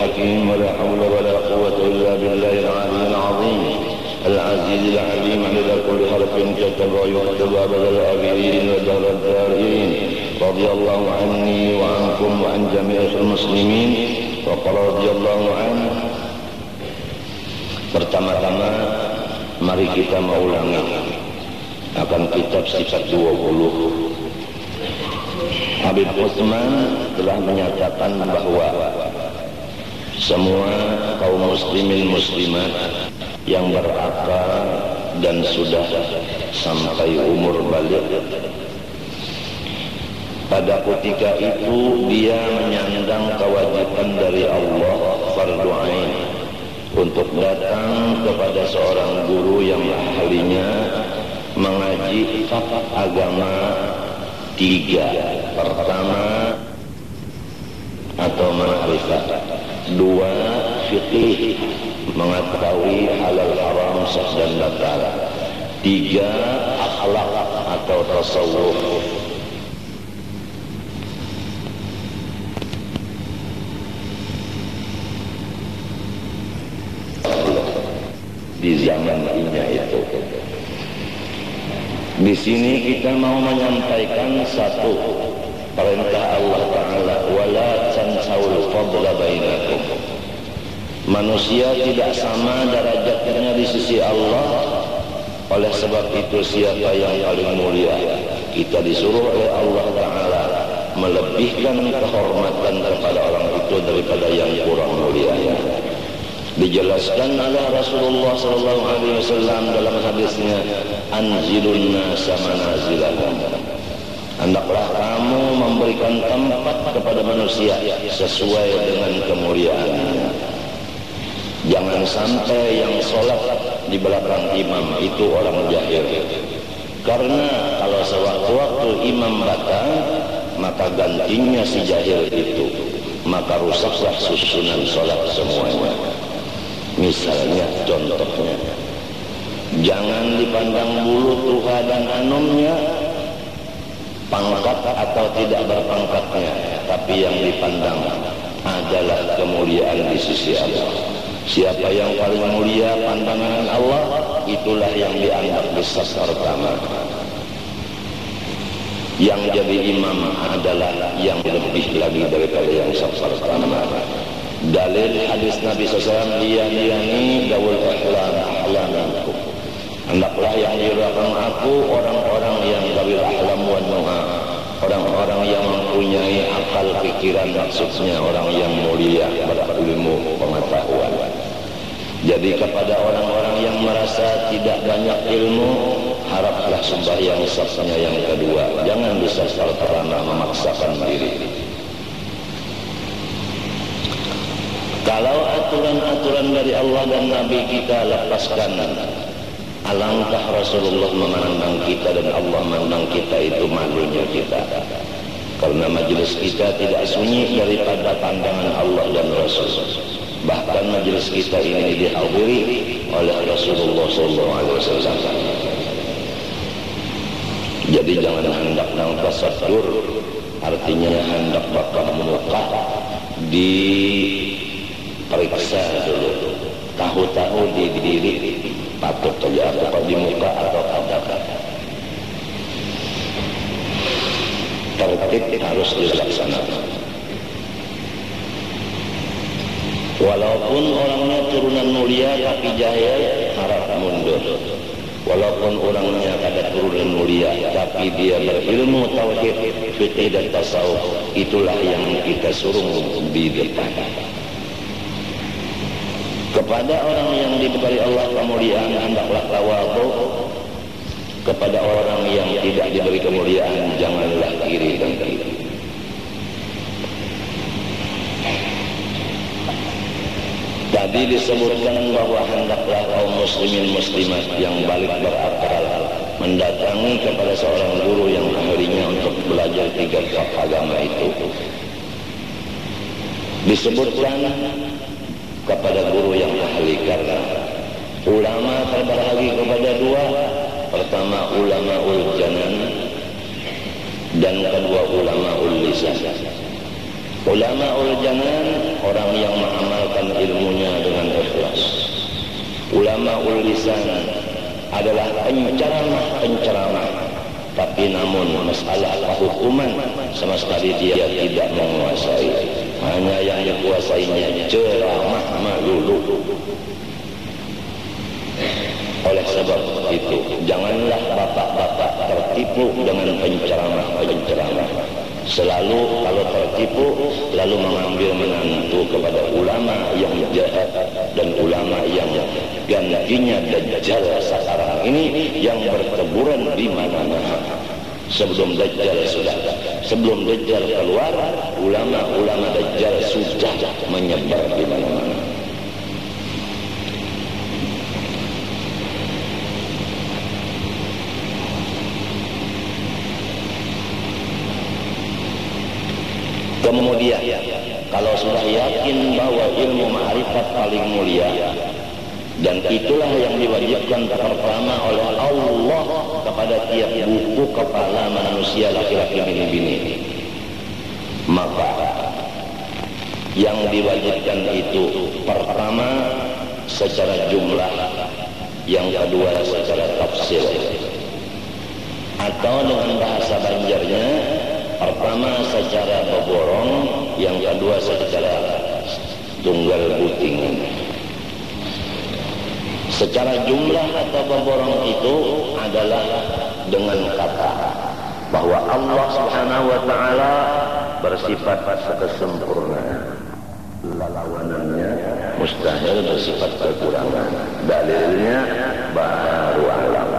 الحكيم ولا حول ولا قوة إلا بالله العلي العظيم العزيز العليم على كل حرف كتب ويكتب أبد الآبرين ودهر الدارين رضي الله عني وعنكم وعن جميع المسلمين وقال رضي الله عنه Pertama-tama mari kita mengulangi akan kitab sifat 20 Habib Utsman telah menyatakan bahwa semua kaum muslimin muslimat yang berakal dan sudah sampai umur balik. Pada ketika itu dia menyandang kewajiban dari Allah fardu ain untuk datang kepada seorang guru yang ahlinya mengaji agama tiga. Pertama atau ma'rifat dua fikih mengetahui halal haram sah dan batal tiga akhlak atau tasawuf. Di zaman ini itu. Di sini kita mau menyampaikan satu perintah Allah fadla bainakum. Manusia tidak sama derajatnya di sisi Allah. Oleh sebab itu siapa yang paling mulia kita disuruh oleh Allah Taala melebihkan kehormatan kepada orang itu daripada yang kurang mulia dijelaskan oleh Rasulullah sallallahu alaihi wasallam dalam hadisnya anzilun nasa manazilahum hendaklah kamu memberikan tempat kepada manusia sesuai dengan kemuliaannya. Jangan sampai yang sholat di belakang imam itu orang jahil. Karena kalau sewaktu-waktu imam batal maka gantinya si jahil itu. Maka rusaklah susunan sholat semuanya. Misalnya contohnya. Jangan dipandang bulu tuha dan anumnya Pangkat atau tidak berpangkatnya Tapi yang dipandang adalah kemuliaan di sisi Allah. Siapa yang paling mulia pandangan Allah Itulah yang dianggap besar pertama. Yang jadi imam adalah yang lebih lagi daripada yang sasar pertama. Dalil hadis Nabi SAW liyani dawul ahlam ahlamanku hendaklah yang dirakan aku orang-orang yang dawil ahlam wa nuha orang-orang yang mempunyai akal pikiran maksudnya orang yang mulia berilmu pengetahuan. Jadi kepada orang-orang yang merasa tidak banyak ilmu haraplah sembahyang sasnya yang kedua. Jangan bisa serta memaksakan diri. Kalau aturan-aturan dari Allah dan Nabi kita lepaskan Alangkah Rasulullah memandang kita dan Allah memandang kita itu malunya kita. Karena majlis kita tidak sunyi daripada pandangan Allah dan Rasul. Bahkan majlis kita ini dihadiri oleh Rasulullah SAW Jadi jangan hendak nang tasadur Artinya hendak bakal muka di periksa dulu tahu-tahu di diri. Patut saja atau di muka atau pada tertib harus dilaksanakan. Walaupun orangnya turunan mulia tapi jahil harap mundur. Walaupun orangnya ada turunan mulia tapi dia berilmu tauhid fikih dan tasawuf itulah yang kita suruh di depan kepada orang yang diberi Allah kemuliaan hendaklah tawadu kepada orang yang tidak diberi kemuliaan janganlah kiri dan kiri tadi disebutkan bahwa hendaklah kaum muslimin muslimat yang balik berakal mendatangi kepada seorang guru yang ahlinya untuk belajar tiga agama itu. Disebutkan kepada guru yang ahli karena ulama terbagi kepada dua pertama ulama ul janan dan kedua ulama ul lisan. Ulama ul janan orang yang mengamalkan ilmunya dengan ikhlas. Ulama ulisan adalah penceramah-penceramah. Tapi namun masalah kehukuman sama sekali dia tidak menguasai hanya yang dikuasainya ceramah malulu oleh sebab itu janganlah bapak-bapak tertipu dengan penceramah-penceramah. Selalu kalau tertipu lalu mengambil menantu kepada ulama yang jahat dan ulama yang gantinya dajjal sekarang ini yang berteburan di mana-mana sebelum dajjal sudah. Sebelum dajjal keluar ulama-ulama dajjal sudah menyebar di mana-mana. Kemudian kalau sudah yakin bahwa ilmu ma'rifat paling mulia dan itulah yang diwajibkan pertama oleh Allah kepada tiap buku kepala manusia laki-laki bini-bini maka yang diwajibkan itu pertama secara jumlah yang kedua secara tafsir atau dengan bahasa banjarnya Pertama secara beborong, yang kedua secara tunggal buting. Secara jumlah atau beborong itu adalah dengan kata bahwa Allah Subhanahu wa taala bersifat kesempurnaan. Lawanannya mustahil bersifat kekurangan. Dalilnya baru alam.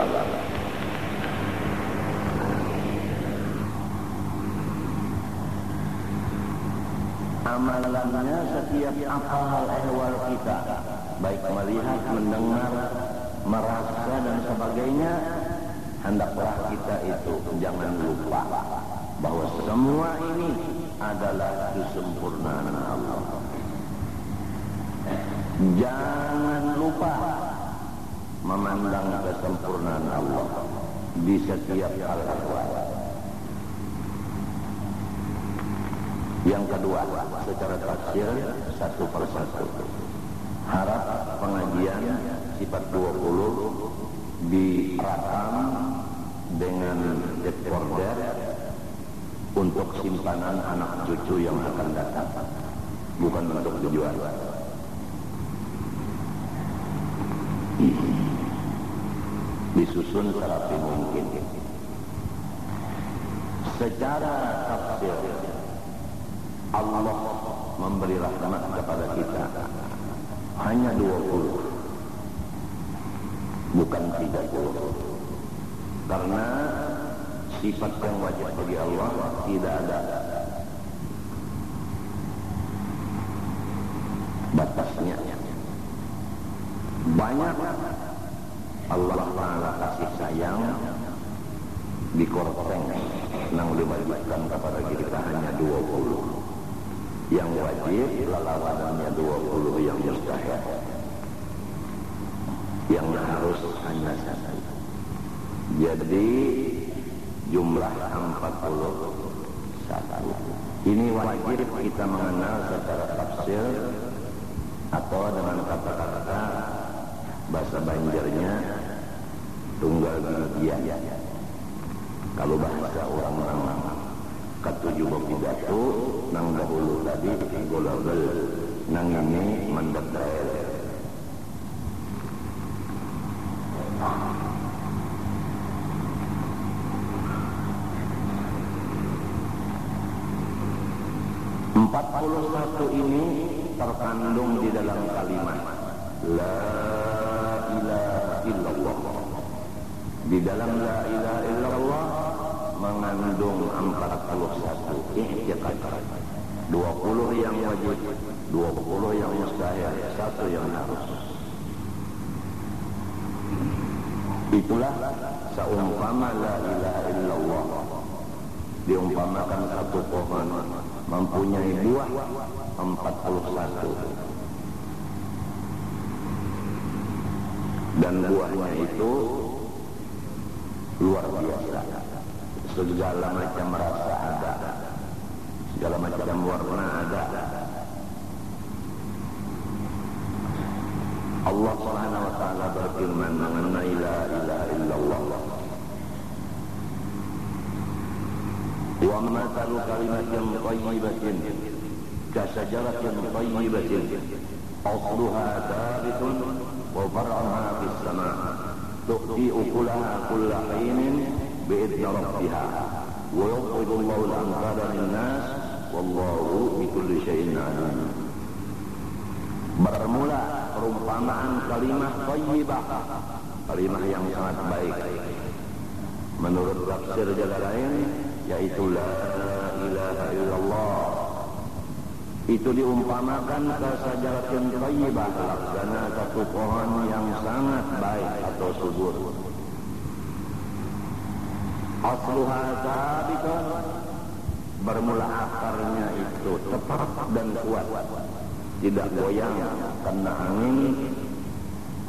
amalannya setiap hal ehwal kita baik melihat, mendengar, merasa dan sebagainya hendaklah kita itu jangan lupa bahwa semua ini adalah kesempurnaan Allah jangan lupa memandang kesempurnaan Allah di setiap hal ehwal Yang kedua, secara tafsir satu persatu. Harap pengajian sifat 20 direkam dengan recorder untuk simpanan anak cucu yang akan datang. Bukan untuk dijual. Disusun serapi mungkin. Secara tafsir Allah memberi rahmat kepada kita hanya 20 bukan 30 karena sifat yang wajib bagi Allah tidak ada. Batasnya. Banyak. Allah Ta'ala kasih sayang di korpeng yang diwajibkan kepada kita hanya 20 yang wajib lalawanannya 20 yang mustahil yang harus hanya satu jadi jumlah 41 ini wajib kita mengenal secara tafsir atau dengan kata-kata bahasa banjarnya tunggal gigian kalau bahasa orang-orang ketujuh pidato nang dahulu tadi golabel nang ini mendetrail empat puluh satu ini terkandung di dalam kalimat la ilaha illallah. Di dalam la ilaha illallah mengandung 41 ihtiqat 20 yang wajib 20 yang mustahil satu yang harus. Itulah seumpama la ilaha illallah. Diumpamakan satu pohon mempunyai buah dan buahnya itu luar biasa. Segala macam rasa ada, segala macam warna ada. Allah Subhanahu wa taala berfirman mengenai la ilaha illallah. Wa mathalu kalimatin thayyibatin ka syajaratin thayyibatin asluha thabitun fis sama' tu'ti ukulaha kulla hinin bi'idni rabbiha wa yuqidu Allahu al-amsala lin-nas wallahu bikulli syai'in 'alim. Bermula perumpamaan kalimah thayyibah kalimah yang sangat baik. Menurut tafsir jalan lain yaitu la ilaha illallah itu diumpamakan ke sajaratin thayyibah laksana satu pohon yang sangat baik atau subur. Asluha sabitun bermula akarnya itu tepat dan kuat. Tidak goyang karena angin,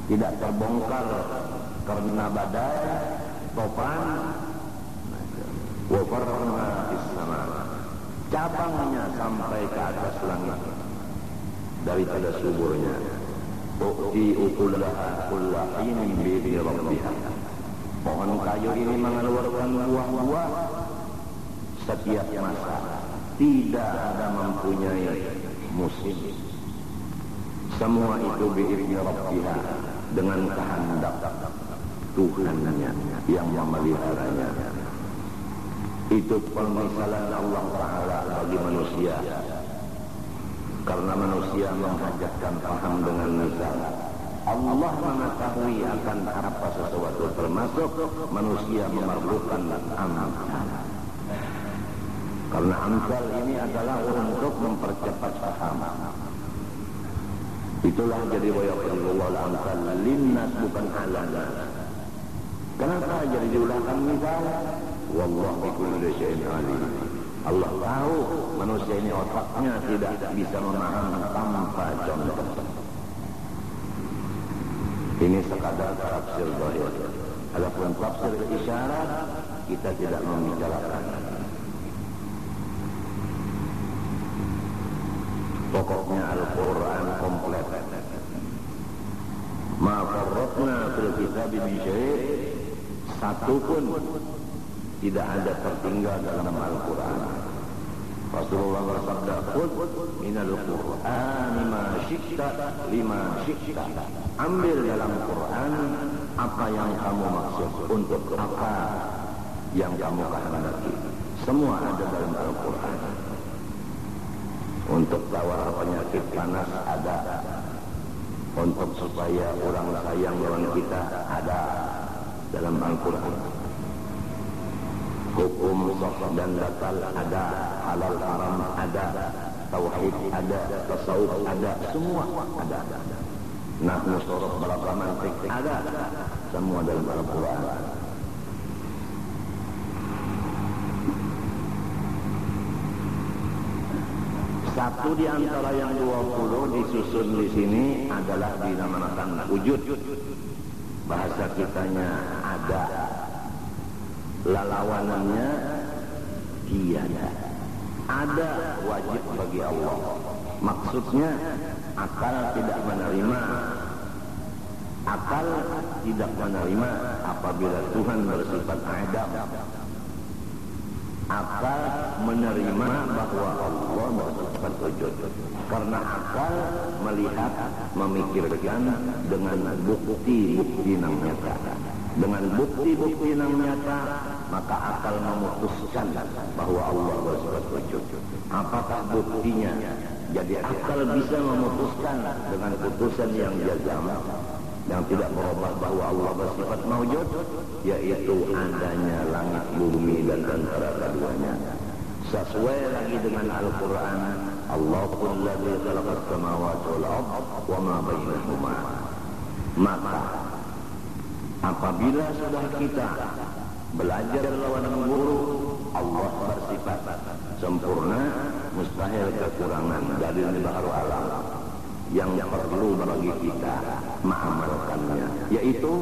tidak terbongkar karena badai, topan, wafarna. Cabangnya sampai ke atas langit daripada suburnya. Ukti ukullaha kullahinin bibi rabbiha. Pohon kayu ini mengeluarkan buah-buah setiap masa. Tidak ada mempunyai musim. Semua itu biizni Rabbiha dengan kehendak Tuhannya yang memeliharanya. Itu permisalan Allah Ta'ala bagi manusia. Karena manusia menghajatkan paham dengan misal. Allah mengetahui akan apa sesuatu termasuk manusia memerlukan amal. Karena amsal ini adalah untuk mempercepat paham. Itulah jadi waya Allah al-amsal linnas bukan alana. Kenapa jadi diulangkan misal? Wallah bikulli syai'in alim. Allah tahu manusia ini otaknya tidak bisa memahami tanpa contoh. Ini sekadar tafsir zahir. Adapun tafsir isyarat kita tidak membicarakan. Pokoknya Al-Quran komplit. Ma farratna fil kitab min satu pun tidak ada tertinggal dalam Al-Quran. Rasulullah bersabda, "Qul min al-Qur'an ma syi'ta lima syi'ta." Ambil dalam Quran apa yang kamu maksud untuk apa yang kamu kehendaki. Semua ada dalam Al-Quran. Untuk tawar penyakit panas ada. Untuk supaya orang sayang lawan kita ada dalam Al-Quran. Hukum sah dan batal ada, halal haram ada, tauhid ada, tasawuf ada, semua ada. Nah, musorok berapa mantik ada, semua dalam Al-Quran. Satu di antara yang dua puluh disusun di sini adalah dinamakan wujud. Bahasa kitanya ada. Lalawanannya tiada. Ada wajib bagi Allah. Maksudnya akal tidak menerima. Akal tidak menerima apabila Tuhan bersifat Adam akal menerima bahawa Allah bersifat wujud. Karena akal melihat, memikirkan dengan bukti-bukti yang nyata. Dengan bukti-bukti yang nyata, maka akal memutuskan bahawa Allah bersifat wujud. Apakah buktinya? Jadi akal bisa memutuskan dengan putusan yang jazam yang tidak berubah bahawa Allah bersifat mawujud yaitu adanya langit bumi dan antara keduanya sesuai lagi dengan Al-Quran Allah pun samawati wal ard wa ma bainahuma maka apabila sudah kita belajar lawan guru Allah bersifat sempurna mustahil kekurangan dari baharu alam yang perlu bagi kita mengamalkannya. Yaitu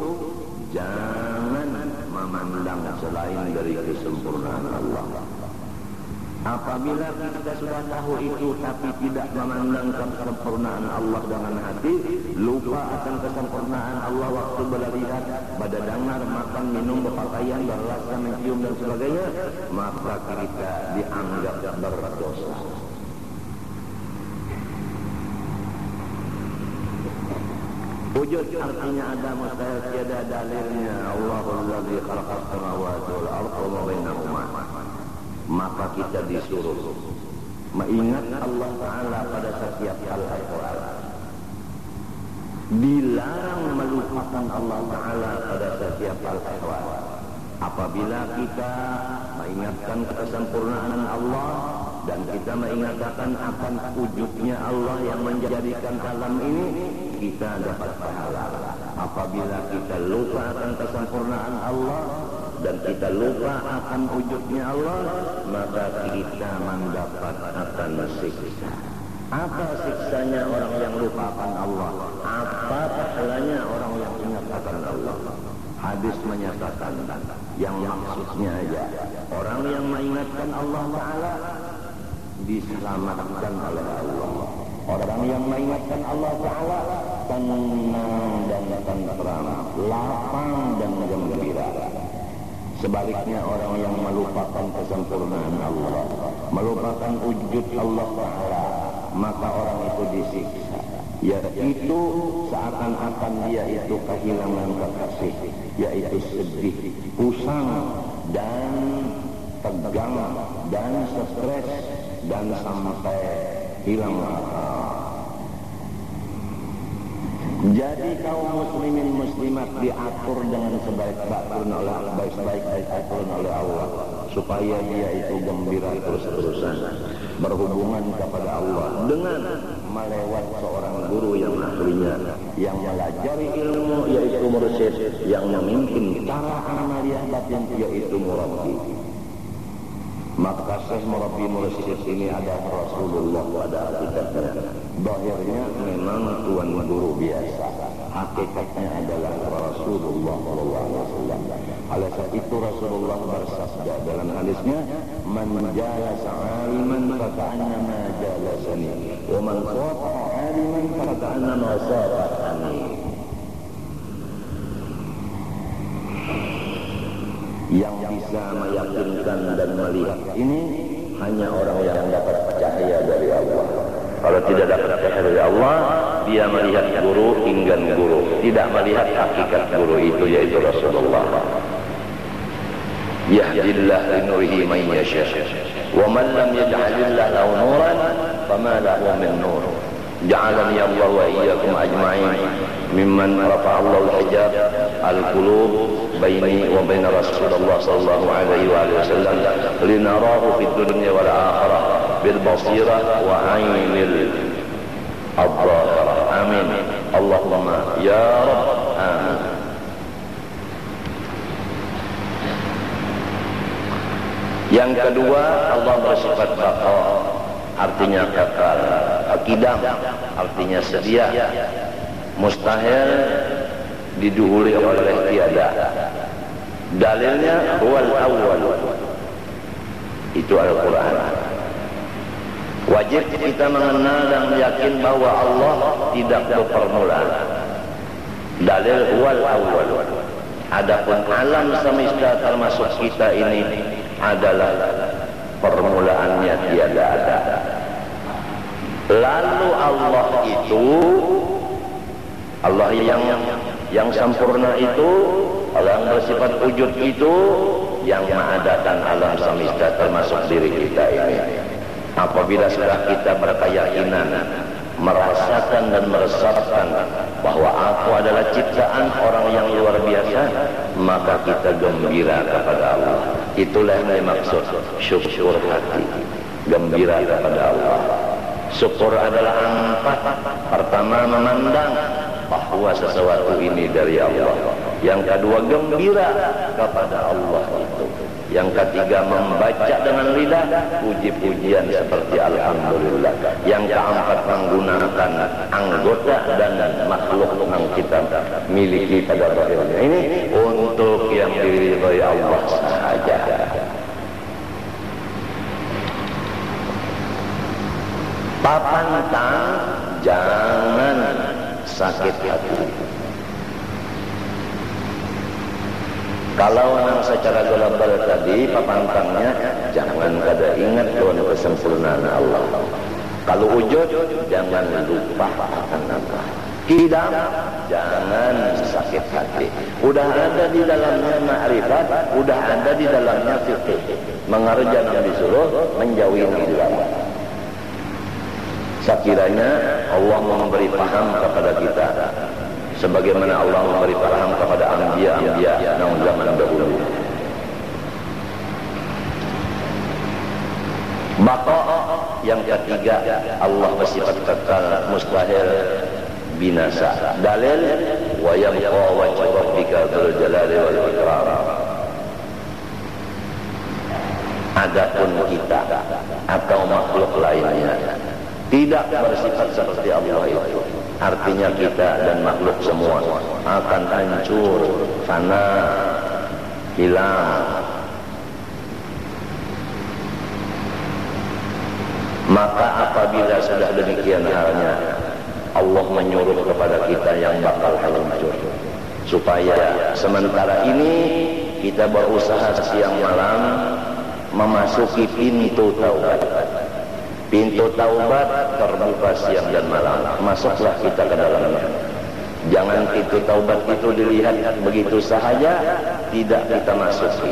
jangan memandang selain dari kesempurnaan Allah Apabila kita sudah tahu itu tapi tidak memandang kesempurnaan Allah dengan hati, lupa akan kesempurnaan Allah waktu berlihat, pada dengar, makan, minum, berpakaian, berrasa, mencium dan sebagainya, maka kita dianggap berdosa. Wujud artinya ada mustahil tiada dalilnya Allahul ladzi khalaqas samawati wal arda wa bainahuma maka kita disuruh. Mengingat Allah Ta'ala pada setiap ahwal dilarang melupakan Allah Ta'ala pada setiap ahwal apabila kita mengingatkan kesempurnaan Allah dan kita mengingatkan akan wujudnya Allah yang menjadikan alam ini kita dapat pahala. Apabila kita lupa akan kesempurnaan Allah dan kita lupa akan wujudnya Allah maka kita mendapat akan siksa apa siksanya orang yang lupakan Allah? Apa pahalanya orang yang ingat akan Allah? Hadis menyatakan yang maksudnya aja orang yang mengingatkan Allah Ta'ala diselamatkan oleh Allah. Orang yang mengingatkan Allah Ta'ala tenang dan tenteram lapang dan gembira Sebaliknya orang yang melupakan kesempurnaan Allah, melupakan wujud Allah Taala, maka orang itu disiksa. Yaitu seakan-akan dia itu kehilangan kekasih, yaitu sedih, pusang dan tegang dan stres dan sampai hilang akal. Jadi kaum muslimin muslimat diatur dengan sebaik-baik oleh baik-baik diatur oleh Allah supaya dia itu gembira terus-terusan berhubungan kepada Allah dengan melewat seorang guru yang ahlinya yang melajari ilmu yaitu mursyid yang memimpin cara amaliyah batin yaitu murabbi maka Syekh Murabi Mursyid ini adalah Rasulullah pada hakikatnya. Bahirnya memang tuan guru biasa. Hakikatnya adalah Rasulullah SAW. Oleh sebab itu Rasulullah bersabda dalam hadisnya, "Man jalasa 'aliman faka'annama jalasani, wa man safa 'aliman faka'annama safa'ani." Yang bisa meyakinkan dan melihat ini hanya orang yang dapat cahaya dari Allah. Kalau tidak dapat cahaya dari Allah, dia melihat guru inggan guru, tidak melihat hakikat guru itu yaitu Rasulullah. Yahdillah li nurihi man yasha. Wa man lam yaj'alillah lahu nuran, fama lahu min nur. Ja'alani Allah wa iyyakum ajma'in mimman rafa'a Allah al-hijab al-qulub بيني وبين رسول الله صلى الله عليه وآله وسلم لنراه في الدنيا والآخرة بالبصيرة وعين الظاهرة آمين اللهم يا رب آمين Yang kedua Allah bersifat baqa artinya kekal, akidam artinya sedia, mustahil diduhuli oleh tiada. Dalilnya wal awal itu Al-Quran wajib kita mengenal dan yakin bahwa Allah tidak berpermulaan. Dalil wal awal adapun alam semesta termasuk kita ini adalah permulaannya tiada ada. Lalu Allah itu Allah yang yang sempurna itu yang bersifat wujud itu yang mengadakan alam semesta termasuk diri kita ini. Apabila sudah kita berkeyakinan merasakan dan meresapkan bahwa aku adalah ciptaan orang yang luar biasa maka kita gembira kepada Allah. Itulah yang dimaksud syukur hati. Gembira kepada Allah. Syukur adalah empat pertama memandang bahwa sesuatu ini dari Allah. Yang kedua gembira kepada Allah itu. Yang ketiga membaca dengan lidah puji-pujian seperti Alhamdulillah. Yang keempat menggunakan anggota dan makhluk yang kita miliki pada bahagiannya ini untuk yang diridhai Allah sahaja. papantang jangan sakit hati. Kalau nang secara global tadi papantangnya jangan kada ingat Tuhan kesempurnaan Allah. Kalau wujud jangan lupa akan Allah tidak jangan sakit hati. Udah ada di dalamnya ma'rifat udah ada di dalamnya fikih mengerja yang disuruh menjauhi ilmu sekiranya Allah memberi paham kepada kita sebagaimana Allah memberi paham kepada anbiya-anbiya yang zaman dahulu. Bako yang ketiga Allah bersifat kekal mustahil binasa. Dalil wa yabqa wajhu rabbika dzul jalali wal ikram. Adapun kita atau makhluk lainnya tidak bersifat seperti Allah itu. Artinya kita dan makhluk semua akan hancur fana hilang. Maka apabila sudah demikian halnya Allah menyuruh kepada kita yang bakal hancur. Supaya sementara ini kita berusaha siang malam memasuki pintu taubat pintu taubat terbuka siang dan malam. Masuklah kita ke dalamnya. Jangan pintu taubat itu dilihat begitu sahaja tidak kita masuki.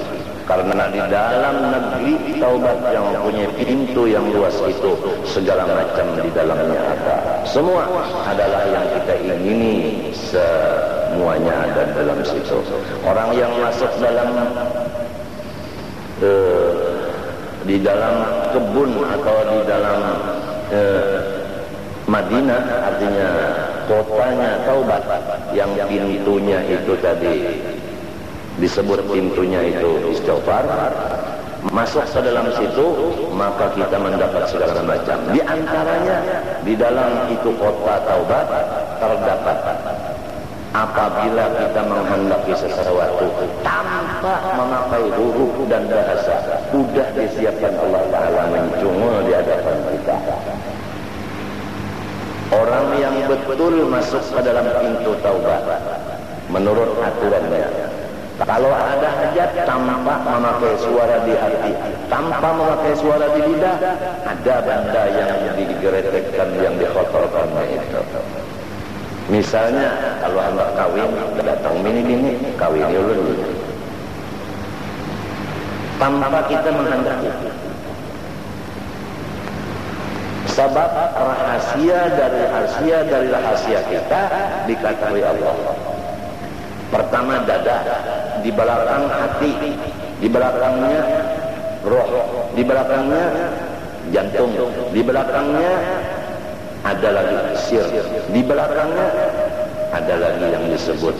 Karena di dalam negeri taubat yang punya pintu yang luas itu segala macam di dalamnya ada. Semua adalah yang kita ingini semuanya ada dalam situ. Orang yang masuk dalam uh, di dalam kebun atau di dalam uh, Madinah artinya kotanya taubat yang pintunya itu tadi disebut pintunya itu istighfar. Masuk ke dalam situ maka kita mendapat segala macam. Di antaranya di dalam itu kota taubat terdapat apabila kita menghendaki sesuatu tanpa memakai huruf dan bahasa sudah disiapkan Allah Ta'ala mencungul di hadapan kita orang yang betul masuk ke dalam pintu taubat menurut aturannya kalau ada hajat tanpa memakai suara di hati, tanpa memakai suara di lidah, ada benda yang digeretekkan, yang dikotorkan itu. Misalnya kalau anak kawin datang mini bini kawin dulu tanpa kita menghendaki. Sebab rahasia dari rahasia dari rahasia kita dikatakan Allah. Pertama dada, di belakang hati, di belakangnya roh, di belakangnya jantung, di belakangnya ada lagi sir, di belakangnya ada lagi yang disebut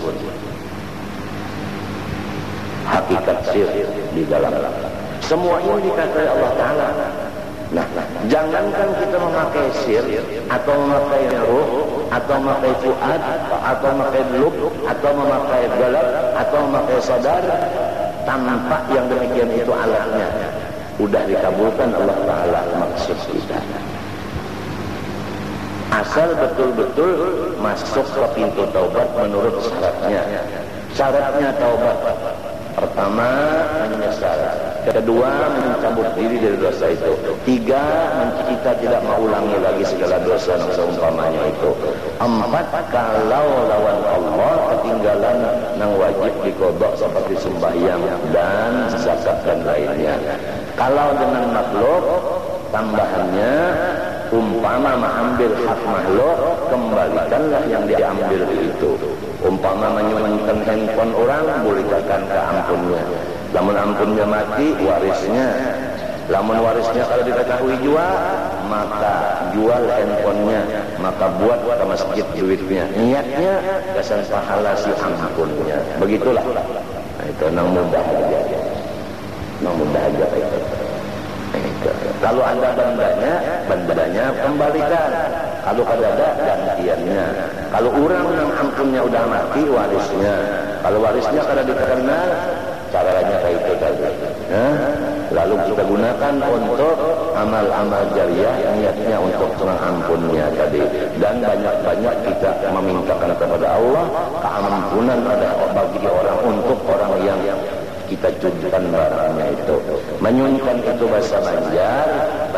hakikat sir di dalam. Semua ini dikatakan Allah Taala Nah, jangankan kita memakai sir atau memakai ruh atau memakai fuad atau memakai lub atau memakai galak atau memakai sadar tanpa yang demikian itu alatnya sudah dikabulkan Allah Taala maksud kita. Asal betul-betul masuk ke pintu taubat menurut syaratnya. Syaratnya taubat Pertama, menyesal. Kedua, mencabut diri dari dosa itu. Tiga, kita tidak mengulangi lagi segala dosa yang seumpamanya itu. Empat, kalau lawan Allah ketinggalan yang wajib dikodok seperti sembahyang dan zakat dan lainnya. Kalau dengan makhluk, tambahannya umpama mengambil hak makhluk kembalikanlah yang diambil itu umpama menyumbangkan handphone orang bolehkan ke ampunnya. Namun ampunnya mati warisnya. Namun warisnya kalau diketahui jual maka jual handphonenya. Maka buat ke masjid duitnya. Niatnya kesan pahala si ampunnya. Begitulah. Nah, itu nang mudah aja nang mudah aja itu. Kalau anda bendanya, bendanya kembalikan. Kalau kada ada, gantiannya. Kalau orang yang ampunnya udah mati, warisnya. Kalau warisnya kada dikenal, caranya kayak itu tadi. lalu kita gunakan untuk amal-amal jariah niatnya untuk pengampunnya tadi dan banyak-banyak kita memintakan kepada Allah keampunan ada bagi orang untuk orang yang kita cucikan barangnya itu menyunkan itu bahasa Banjar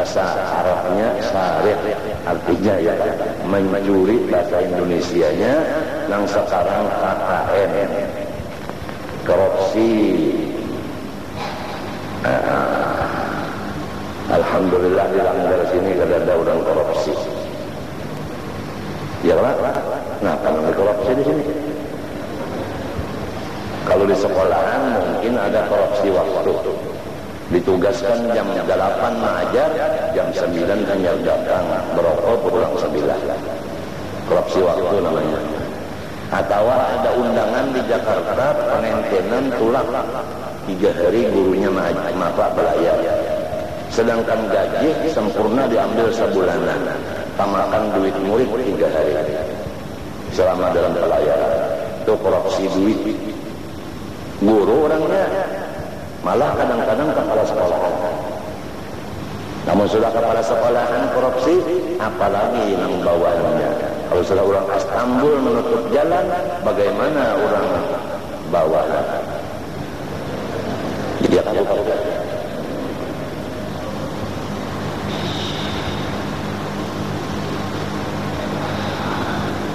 bahasa Arabnya sarif artinya ya. Mencuri bahasa Indonesianya yang sekarang KKN korupsi. Uh, Alhamdulillah di langgar sini ada orang korupsi. Ya lah nah kalau korupsi di sini? Kalau di sekolahan mungkin ada korupsi waktu. Ditugaskan jam 8 mengajar, jam 9 hanya datang berokok pulang 9. Korupsi waktu namanya. Atau ada undangan di Jakarta penentenan tulang tiga hari gurunya mapak belayar. Sedangkan gaji sempurna diambil sebulanan. Tamakan duit murid tiga hari. Selama dalam pelayaran. Itu korupsi duit guru orangnya malah kadang-kadang kepala sekolah namun sudah kepala sekolah korupsi apalagi yang bawahnya kalau sudah orang Istanbul menutup jalan bagaimana orang bawah dia kabupaten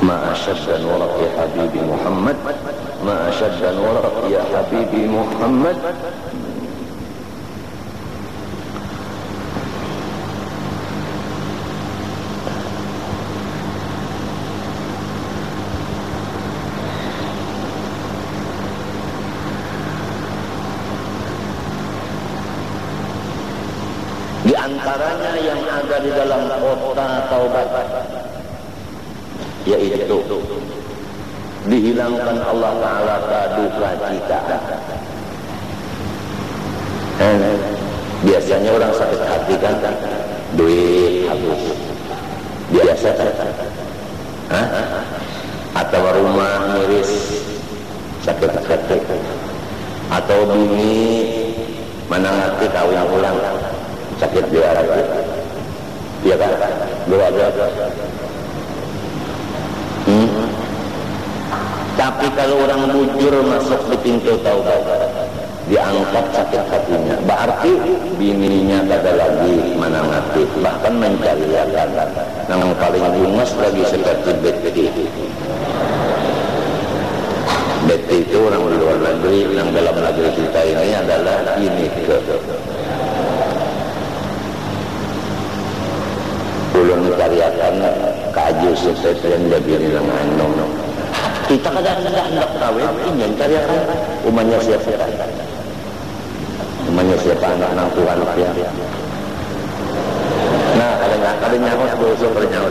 ما أشد نورك يا حبيبي محمد ما أشد نورك يا حبيبي محمد di dalam kota Taubat yaitu dihilangkan Allah Ta'ala duka cita eh, biasanya orang sakit hati kan? Duit habis. Biasa kan? Hah? atau rumah miris sakit hati. Atau bumi menangati kawin ulang sakit dia lagi iya kan dua dua Hmm. Tapi kalau orang bujur masuk di pintu taubat, diangkat sakit hatinya. Berarti bininya ada lagi mana mati, bahkan mencari akan. Yang paling bungas lagi seperti Betty. Betty itu orang luar negeri, yang dalam negeri kita ini adalah ini ke. Ulun karyakan kaju sukses yang dia bilang anong kita kadang tidak hendak kawin ingin karyakan umatnya siapa? Umatnya siapa? Anak anak Tuhan ya. nah kalau nggak kalau nyawa guru super nyawa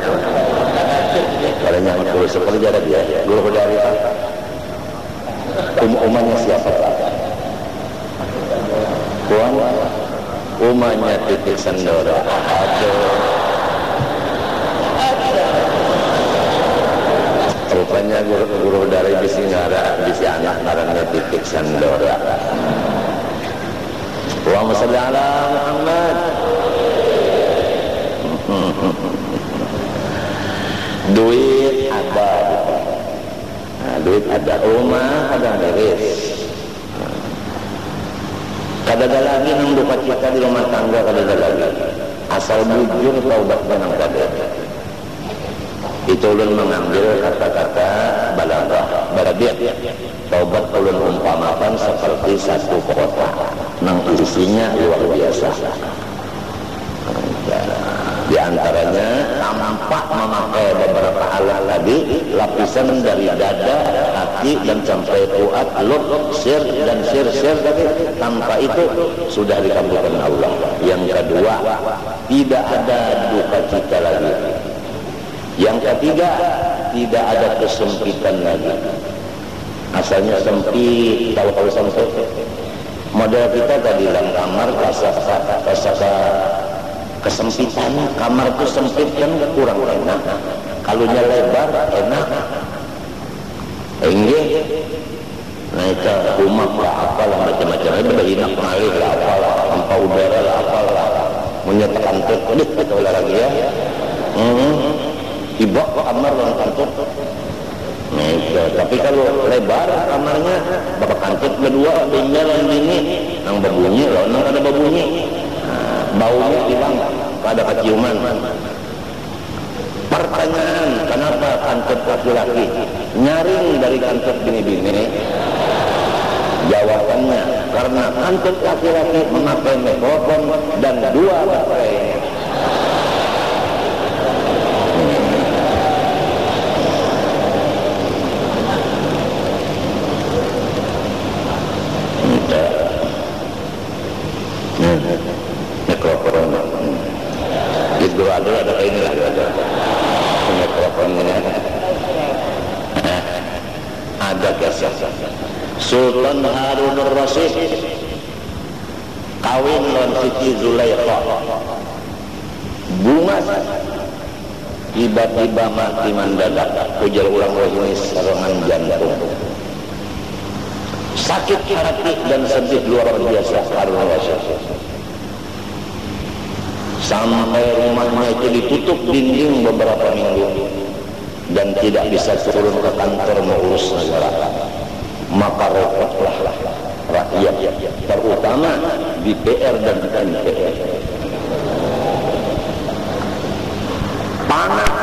kalau nyawa guru super jadi dia guru dari um umatnya siapa Tuhan umatnya titik sendora aduh rupanya guru-guru dari bisi ngara bisi anak ngarannya titik sandora Allahumma salli ala Muhammad duit ada nah, duit ada rumah ada miris kada ada lagi nang duka cita di rumah tangga kada ada lagi asal bujur taubat benang kada itu ulun mengambil kata-kata balaghah barabiat taubat ulun umpamakan seperti satu kota. Nang isinya luar biasa. Di antaranya tampak memakai beberapa alat tadi lapisan dari dada, kaki dan sampai kuat, luk, sir dan sir-sir tadi. Tanpa itu sudah dikabulkan Allah. Yang kedua, tidak ada duka cita lagi yang ketiga, tidak ada kesempitan lagi. Asalnya sempit, tahu kalau sempit. Model kita tadi dalam kamar rasa kesempitan, kamar itu sempit kan kurang enak. Kalau lebar enak. Enggak. Nah itu rumah lah apalah macam-macam. Ada banyak pengalih lah apalah. Tanpa udara lah apalah. Menyatakan terkedih atau lagi ya. Hmm. Ibu kamar dan kantor. Nah. Tapi kalau lebar kamarnya. Bapak kantor kedua. Tinggal dan bini. Yang berbunyi loh. Yang ada berbunyi. Nah, baunya hilang. Ada keciuman. Pertanyaan. Kenapa kantor laki-laki? Nyaring dari kantor bini-bini jawabannya karena antum laki-laki memakai mikrofon dan dua baterai mikrofon ada ada ini lah ada. Mikrofon ini ada kisah Sultan Harun al-Rasyid kawin dengan Siti Zulaikha. Bunga tiba-tiba mati mendadak. Ujar ulang ini serangan jantung. Sakit hati dan sedih luar biasa Harun al-Rasyid sampai rumahnya itu ditutup dinding beberapa minggu. Dan tidak bisa turun ke kantor mengurus negara maka repotlah rakyat terutama di PR dan MPR panas